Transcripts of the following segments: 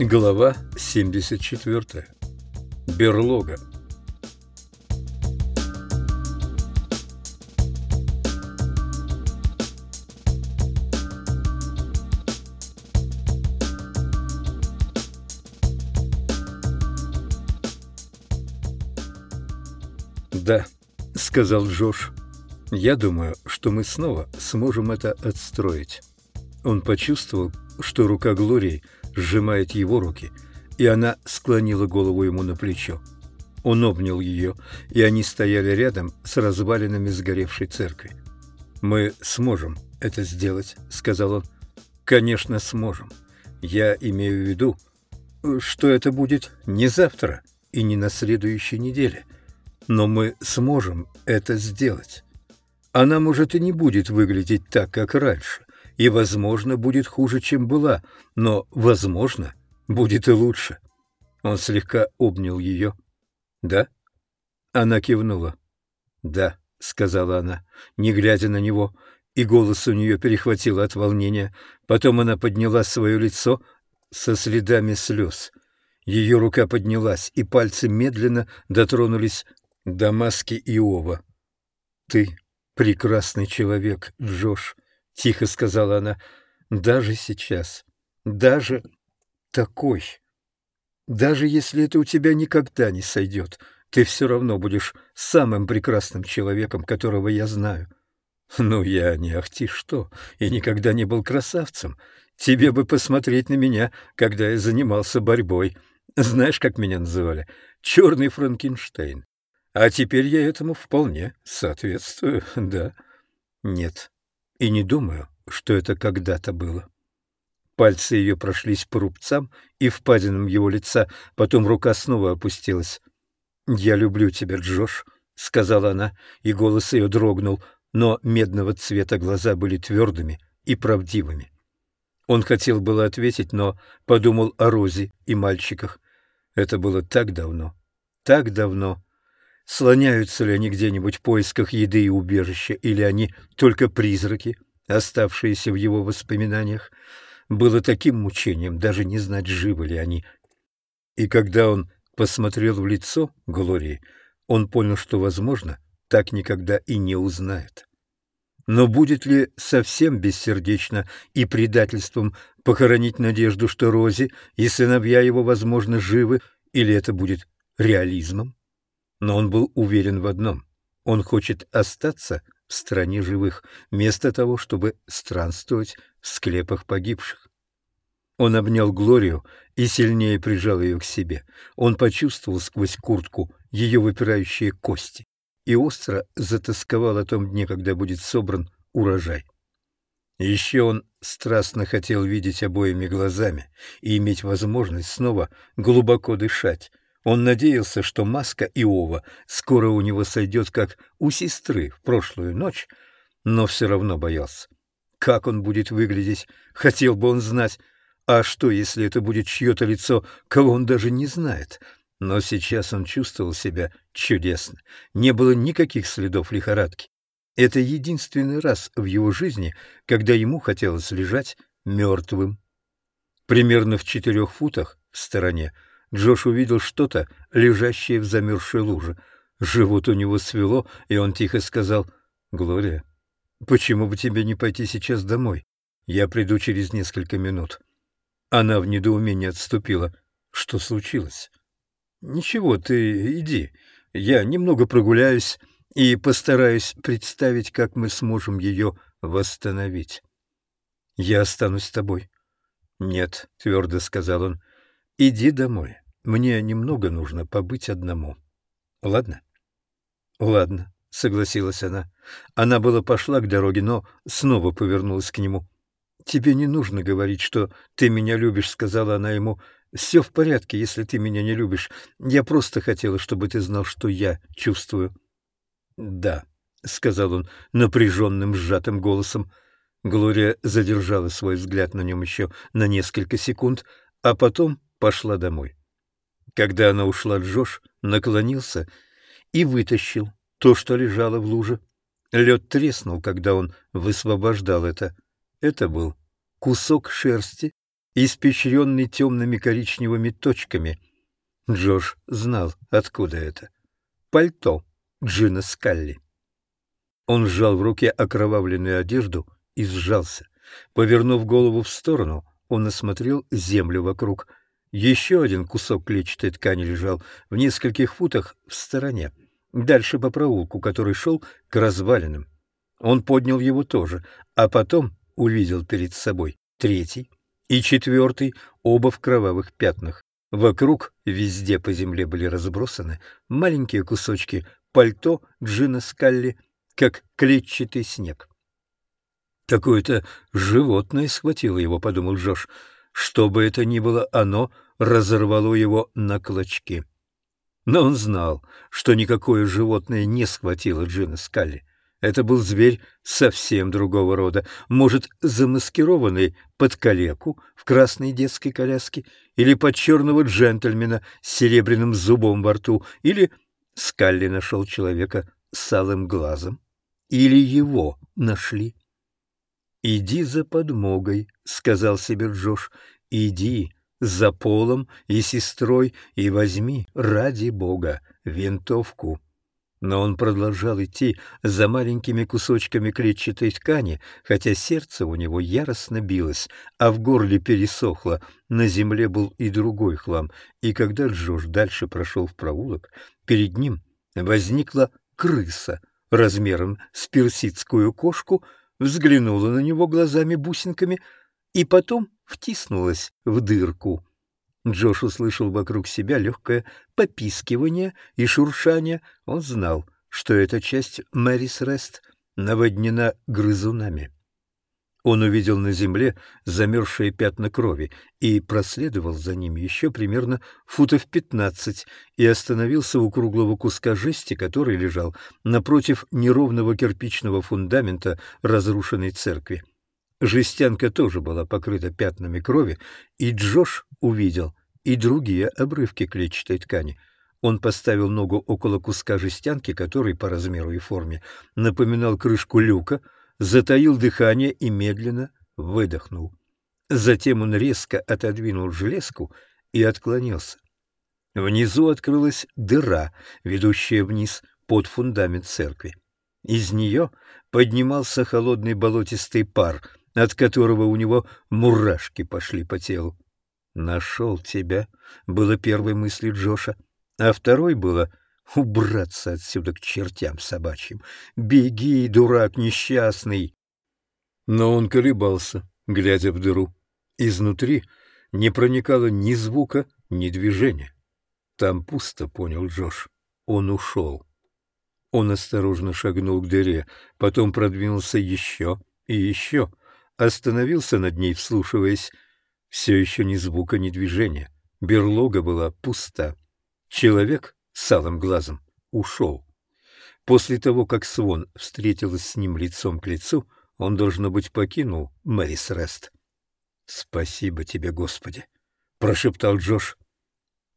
Глава 74. Берлога. «Да», — сказал Джош, — «я думаю, что мы снова сможем это отстроить». Он почувствовал, что рука Глории сжимает его руки, и она склонила голову ему на плечо. Он обнял ее, и они стояли рядом с развалинами сгоревшей церкви. «Мы сможем это сделать», — сказал он. «Конечно, сможем. Я имею в виду, что это будет не завтра и не на следующей неделе, но мы сможем это сделать. Она, может, и не будет выглядеть так, как раньше, и, возможно, будет хуже, чем была, но, возможно, будет и лучше. Он слегка обнял ее. «Да?» Она кивнула. «Да», — сказала она, не глядя на него, и голос у нее перехватил от волнения. Потом она подняла свое лицо со следами слез. Ее рука поднялась, и пальцы медленно дотронулись до маски Иова. «Ты прекрасный человек, Джош», — тихо сказала она, — «даже сейчас, даже такой. Даже если это у тебя никогда не сойдет, ты все равно будешь самым прекрасным человеком, которого я знаю». «Ну, я не ахти что, и никогда не был красавцем. Тебе бы посмотреть на меня, когда я занимался борьбой. Знаешь, как меня называли? Черный Франкенштейн. А теперь я этому вполне соответствую, да? Нет, и не думаю, что это когда-то было. Пальцы ее прошлись по рубцам и впадинам его лица, потом рука снова опустилась. «Я люблю тебя, Джош», — сказала она, и голос ее дрогнул, но медного цвета глаза были твердыми и правдивыми. Он хотел было ответить, но подумал о Розе и мальчиках. Это было так давно, так давно, Слоняются ли они где-нибудь в поисках еды и убежища, или они только призраки, оставшиеся в его воспоминаниях? Было таким мучением даже не знать, живы ли они. И когда он посмотрел в лицо Глории, он понял, что, возможно, так никогда и не узнает. Но будет ли совсем бессердечно и предательством похоронить надежду, что Рози и сыновья его, возможно, живы, или это будет реализмом? Но он был уверен в одном — он хочет остаться в стране живых, вместо того, чтобы странствовать в склепах погибших. Он обнял Глорию и сильнее прижал ее к себе. Он почувствовал сквозь куртку ее выпирающие кости и остро затасковал о том дне, когда будет собран урожай. Еще он страстно хотел видеть обоими глазами и иметь возможность снова глубоко дышать, он надеялся, что маска Иова скоро у него сойдет, как у сестры в прошлую ночь, но все равно боялся. Как он будет выглядеть, хотел бы он знать. А что, если это будет чье-то лицо, кого он даже не знает? Но сейчас он чувствовал себя чудесно. Не было никаких следов лихорадки. Это единственный раз в его жизни, когда ему хотелось лежать мертвым. Примерно в четырех футах в стороне Джош увидел что-то, лежащее в замерзшей луже. Живот у него свело, и он тихо сказал, «Глория, почему бы тебе не пойти сейчас домой? Я приду через несколько минут». Она в недоумении отступила. «Что случилось?» «Ничего, ты иди. Я немного прогуляюсь и постараюсь представить, как мы сможем ее восстановить». «Я останусь с тобой». «Нет», — твердо сказал он, Иди домой. Мне немного нужно побыть одному. Ладно? Ладно, согласилась она. Она была пошла к дороге, но снова повернулась к нему. Тебе не нужно говорить, что ты меня любишь, сказала она ему. Все в порядке, если ты меня не любишь. Я просто хотела, чтобы ты знал, что я чувствую. Да, сказал он напряженным сжатым голосом. Глория задержала свой взгляд на нем еще на несколько секунд, а потом пошла домой. Когда она ушла, Джош наклонился и вытащил то, что лежало в луже. Лед треснул, когда он высвобождал это. Это был кусок шерсти испещренный темными коричневыми точками. Джош знал, откуда это. Пальто Джина Скалли. Он сжал в руке окровавленную одежду и сжался. Повернув голову в сторону, он осмотрел землю вокруг. Еще один кусок клетчатой ткани лежал в нескольких футах в стороне, дальше по проулку, который шел к развалинам. Он поднял его тоже, а потом увидел перед собой третий и четвертый, оба в кровавых пятнах. Вокруг везде по земле были разбросаны маленькие кусочки пальто Джина Скалли, как клетчатый снег. Какое-то животное схватило его, подумал Джош. Что бы это ни было, оно разорвало его на клочки. Но он знал, что никакое животное не схватило Джина Скалли. Это был зверь совсем другого рода, может, замаскированный под калеку в красной детской коляске, или под черного джентльмена с серебряным зубом во рту, или Скалли нашел человека с алым глазом, или его нашли. «Иди за подмогой», — сказал себе Джош, — «иди за Полом и сестрой и возьми, ради Бога, винтовку». Но он продолжал идти за маленькими кусочками клетчатой ткани, хотя сердце у него яростно билось, а в горле пересохло. На земле был и другой хлам, и когда Джош дальше прошел в проулок, перед ним возникла крыса размером с персидскую кошку — взглянула на него глазами-бусинками и потом втиснулась в дырку. Джош услышал вокруг себя легкое попискивание и шуршание. Он знал, что эта часть Мэрис Рест наводнена грызунами. Он увидел на земле замерзшие пятна крови и проследовал за ними еще примерно футов пятнадцать и остановился у круглого куска жести, который лежал напротив неровного кирпичного фундамента разрушенной церкви. Жестянка тоже была покрыта пятнами крови, и Джош увидел и другие обрывки клетчатой ткани. Он поставил ногу около куска жестянки, который по размеру и форме напоминал крышку люка — затаил дыхание и медленно выдохнул. Затем он резко отодвинул железку и отклонился. Внизу открылась дыра, ведущая вниз под фундамент церкви. Из нее поднимался холодный болотистый пар, от которого у него мурашки пошли по телу. «Нашел тебя», — было первой мыслью Джоша, а второй было Убраться отсюда к чертям собачьим. Беги, дурак несчастный. Но он колебался, глядя в дыру. Изнутри не проникало ни звука, ни движения. Там пусто, понял Джош. Он ушел. Он осторожно шагнул к дыре, потом продвинулся еще и еще, остановился над ней, вслушиваясь. Все еще ни звука, ни движения. Берлога была пуста. Человек с глазом ушел. После того, как Свон встретилась с ним лицом к лицу, он, должно быть, покинул Мэрис Рест. «Спасибо тебе, Господи!» — прошептал Джош.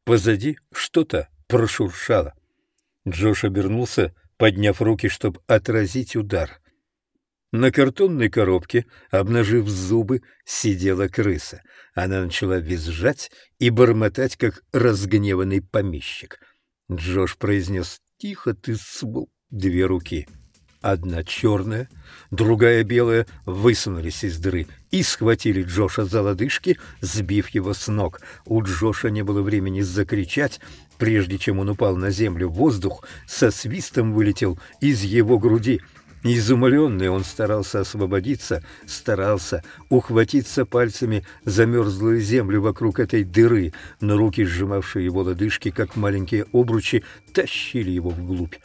Позади что-то прошуршало. Джош обернулся, подняв руки, чтобы отразить удар. На картонной коробке, обнажив зубы, сидела крыса. Она начала визжать и бормотать, как разгневанный помещик — Джош произнес «Тихо ты, сбл!» Две руки. Одна черная, другая белая высунулись из дыры и схватили Джоша за лодыжки, сбив его с ног. У Джоша не было времени закричать, прежде чем он упал на землю. Воздух со свистом вылетел из его груди — Изумленный он старался освободиться, старался ухватиться пальцами за мерзлую землю вокруг этой дыры, но руки, сжимавшие его лодыжки, как маленькие обручи, тащили его вглубь.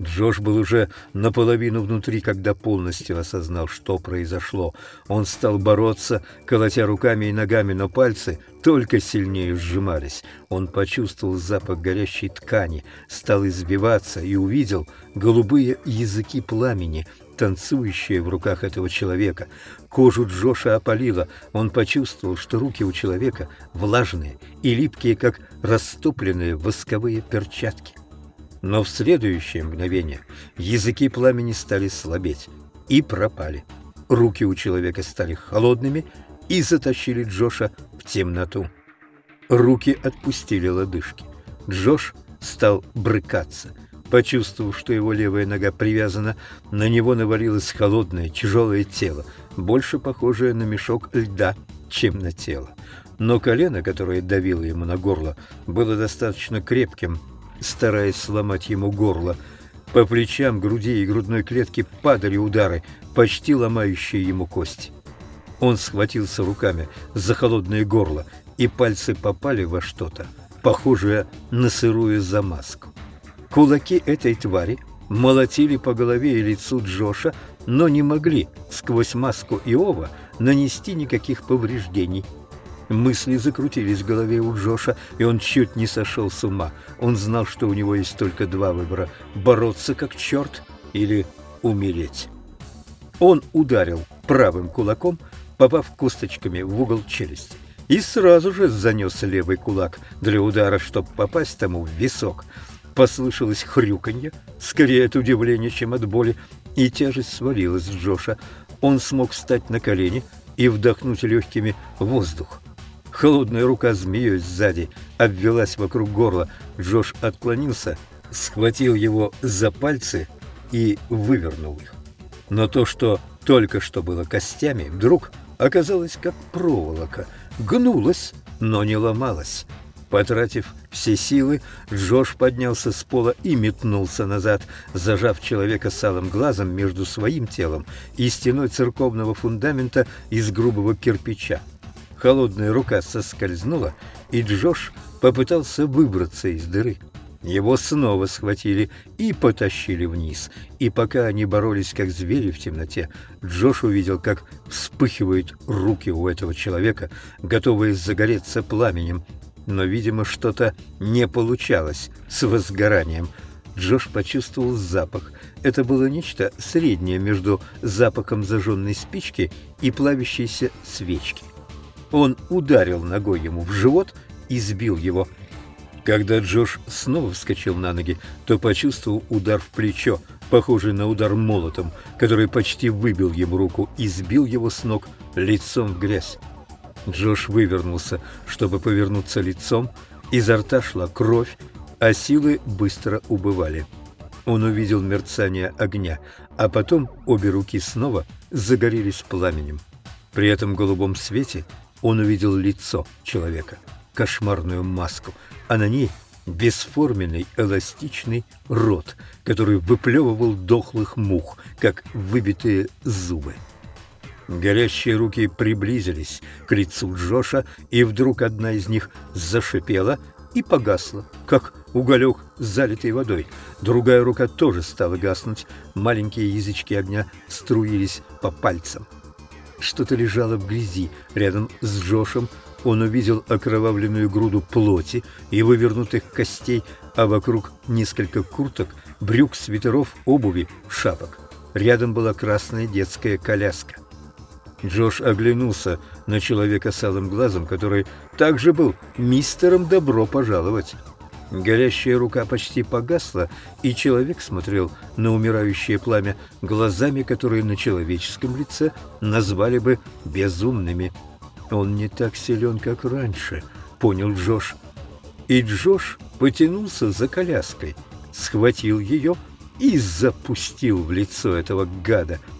Джош был уже наполовину внутри, когда полностью осознал, что произошло. Он стал бороться, колотя руками и ногами, но пальцы только сильнее сжимались. Он почувствовал запах горящей ткани, стал избиваться и увидел голубые языки пламени, танцующие в руках этого человека. Кожу Джоша опалило. Он почувствовал, что руки у человека влажные и липкие, как растопленные восковые перчатки. Но в следующее мгновение языки пламени стали слабеть и пропали. Руки у человека стали холодными и затащили Джоша в темноту. Руки отпустили лодыжки. Джош стал брыкаться. Почувствовав, что его левая нога привязана, на него навалилось холодное, тяжелое тело, больше похожее на мешок льда, чем на тело. Но колено, которое давило ему на горло, было достаточно крепким, стараясь сломать ему горло. По плечам, груди и грудной клетке падали удары, почти ломающие ему кость. Он схватился руками за холодное горло, и пальцы попали во что-то, похожее на сырую замазку. Кулаки этой твари молотили по голове и лицу Джоша, но не могли сквозь маску Иова нанести никаких повреждений. Мысли закрутились в голове у Джоша, и он чуть не сошел с ума. Он знал, что у него есть только два выбора – бороться как черт или умереть. Он ударил правым кулаком, попав косточками в угол челюсти, и сразу же занес левый кулак для удара, чтобы попасть тому в висок – Послышалось хрюканье, скорее от удивления, чем от боли, и тяжесть свалилась с Джоша. Он смог встать на колени и вдохнуть легкими воздух. Холодная рука змеей сзади обвелась вокруг горла. Джош отклонился, схватил его за пальцы и вывернул их. Но то, что только что было костями, вдруг оказалось как проволока, гнулось, но не ломалось. Потратив все силы, Джош поднялся с пола и метнулся назад, зажав человека с алым глазом между своим телом и стеной церковного фундамента из грубого кирпича. Холодная рука соскользнула, и Джош попытался выбраться из дыры. Его снова схватили и потащили вниз. И пока они боролись как звери в темноте, Джош увидел, как вспыхивают руки у этого человека, готовые загореться пламенем, но, видимо, что-то не получалось с возгоранием. Джош почувствовал запах. Это было нечто среднее между запахом зажженной спички и плавящейся свечки. Он ударил ногой ему в живот и сбил его. Когда Джош снова вскочил на ноги, то почувствовал удар в плечо, похожий на удар молотом, который почти выбил ему руку и сбил его с ног лицом в грязь. Джош вывернулся, чтобы повернуться лицом, изо рта шла кровь, а силы быстро убывали. Он увидел мерцание огня, а потом обе руки снова загорелись пламенем. При этом голубом свете он увидел лицо человека, кошмарную маску, а на ней бесформенный эластичный рот, который выплевывал дохлых мух, как выбитые зубы. Горящие руки приблизились к лицу Джоша, и вдруг одна из них зашипела и погасла, как уголек, залитый водой. Другая рука тоже стала гаснуть, маленькие язычки огня струились по пальцам. Что-то лежало в грязи рядом с Джошем. Он увидел окровавленную груду плоти и вывернутых костей, а вокруг несколько курток, брюк, свитеров, обуви, шапок. Рядом была красная детская коляска. Джош оглянулся на человека с алым глазом, который также был мистером «Добро пожаловать». Горящая рука почти погасла, и человек смотрел на умирающее пламя глазами, которые на человеческом лице назвали бы безумными. «Он не так силен, как раньше», — понял Джош. И Джош потянулся за коляской, схватил ее и запустил в лицо этого гада —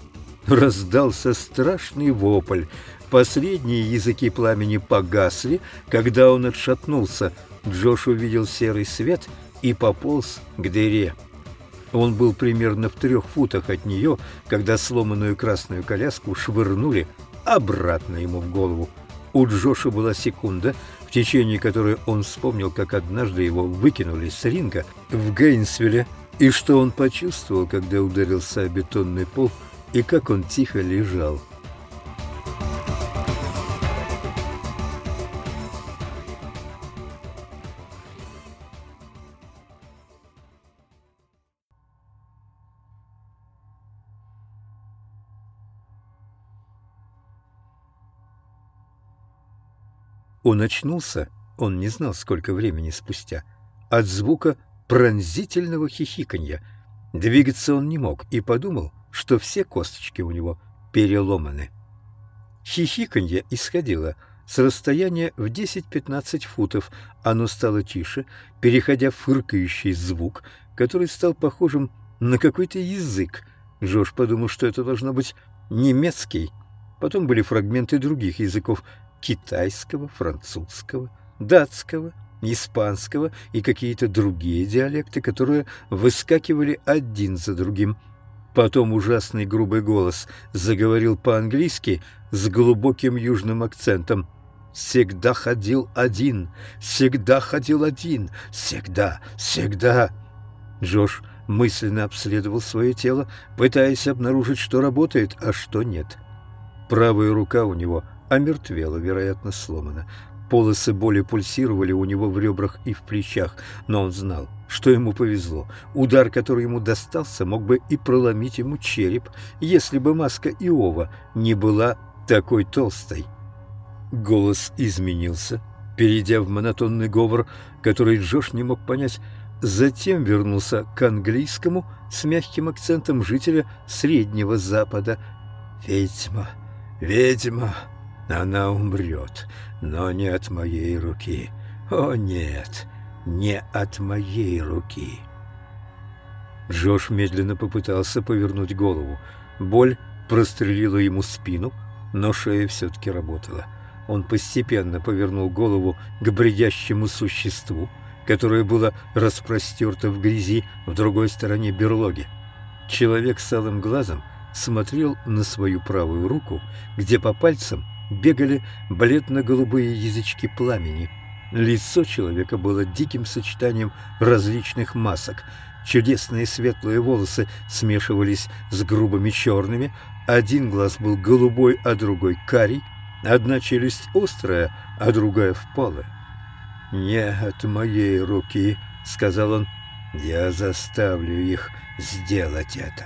раздался страшный вопль. Последние языки пламени погасли, когда он отшатнулся. Джош увидел серый свет и пополз к дыре. Он был примерно в трех футах от нее, когда сломанную красную коляску швырнули обратно ему в голову. У Джоша была секунда, в течение которой он вспомнил, как однажды его выкинули с ринга в Гейнсвилле, и что он почувствовал, когда ударился о бетонный пол – и как он тихо лежал. Он очнулся, он не знал, сколько времени спустя, от звука пронзительного хихиканья. Двигаться он не мог и подумал, что все косточки у него переломаны. Хихиканье исходило с расстояния в 10-15 футов. Оно стало тише, переходя в фыркающий звук, который стал похожим на какой-то язык. Джош подумал, что это должно быть немецкий. Потом были фрагменты других языков – китайского, французского, датского, испанского и какие-то другие диалекты, которые выскакивали один за другим. Потом ужасный грубый голос заговорил по-английски с глубоким южным акцентом. «Всегда ходил один, всегда ходил один, всегда, всегда». Джош мысленно обследовал свое тело, пытаясь обнаружить, что работает, а что нет. Правая рука у него омертвела, вероятно, сломана. Полосы боли пульсировали у него в ребрах и в плечах, но он знал, что ему повезло. Удар, который ему достался, мог бы и проломить ему череп, если бы маска Иова не была такой толстой. Голос изменился, перейдя в монотонный говор, который Джош не мог понять, затем вернулся к английскому с мягким акцентом жителя Среднего Запада. «Ведьма, ведьма, она умрет, но не от моей руки. О нет, не от моей руки. Джош медленно попытался повернуть голову. Боль прострелила ему спину, но шея все-таки работала. Он постепенно повернул голову к бредящему существу, которое было распростерто в грязи в другой стороне берлоги. Человек с алым глазом смотрел на свою правую руку, где по пальцам бегали бледно-голубые язычки пламени. Лицо человека было диким сочетанием различных масок. Чудесные светлые волосы смешивались с грубыми черными, один глаз был голубой, а другой карий, одна челюсть острая, а другая впалая. «Не от моей руки», — сказал он, — «я заставлю их сделать это».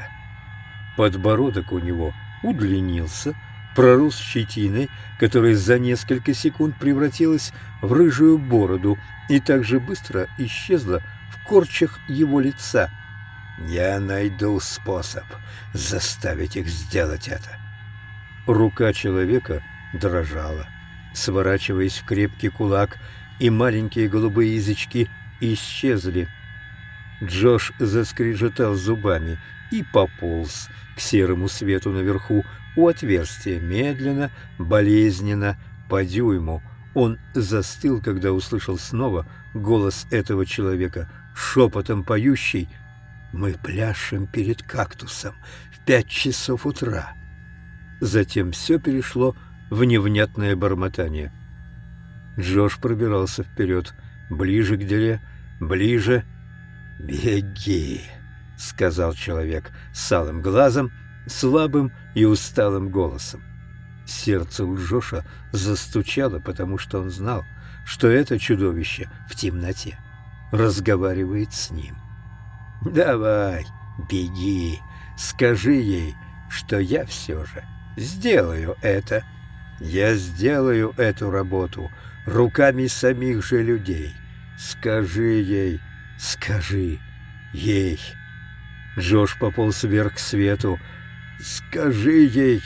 Подбородок у него удлинился, — пророс щетиной, которая за несколько секунд превратилась в рыжую бороду и так же быстро исчезла в корчах его лица. «Я найду способ заставить их сделать это». Рука человека дрожала, сворачиваясь в крепкий кулак, и маленькие голубые язычки исчезли. Джош заскрежетал зубами и пополз к серому свету наверху, у отверстия, медленно, болезненно, по дюйму. Он застыл, когда услышал снова голос этого человека, шепотом поющий «Мы пляшем перед кактусом в пять часов утра». Затем все перешло в невнятное бормотание. Джош пробирался вперед, ближе к дыре, ближе. «Беги!» — сказал человек с глазом, слабым и усталым голосом. Сердце у Джоша застучало, потому что он знал, что это чудовище в темноте разговаривает с ним. «Давай, беги, скажи ей, что я все же сделаю это. Я сделаю эту работу руками самих же людей. Скажи ей, скажи ей». Джош пополз вверх к свету, Скажи ей,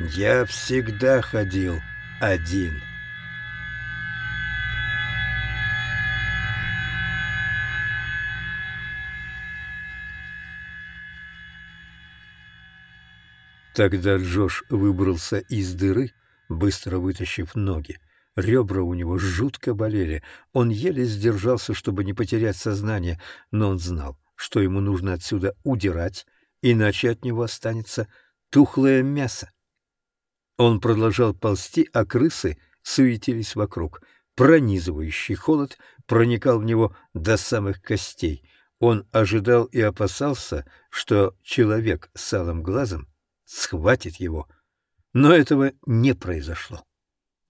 я всегда ходил один. Тогда Джош выбрался из дыры, быстро вытащив ноги. Ребра у него жутко болели. Он еле сдержался, чтобы не потерять сознание, но он знал, что ему нужно отсюда удирать, иначе от него останется тухлое мясо. Он продолжал ползти, а крысы суетились вокруг. Пронизывающий холод проникал в него до самых костей. Он ожидал и опасался, что человек с алым глазом схватит его. Но этого не произошло.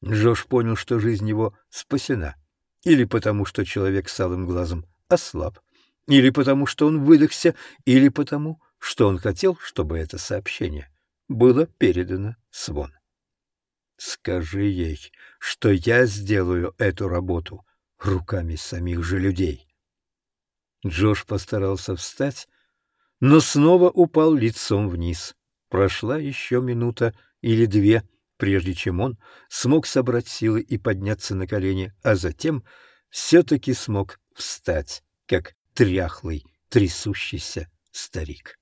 Джош понял, что жизнь его спасена. Или потому, что человек с алым глазом ослаб, или потому, что он выдохся, или потому, что он хотел, чтобы это сообщение было передано Свон. «Скажи ей, что я сделаю эту работу руками самих же людей». Джош постарался встать, но снова упал лицом вниз. Прошла еще минута или две, прежде чем он смог собрать силы и подняться на колени, а затем все-таки смог встать, как тряхлый, трясущийся старик.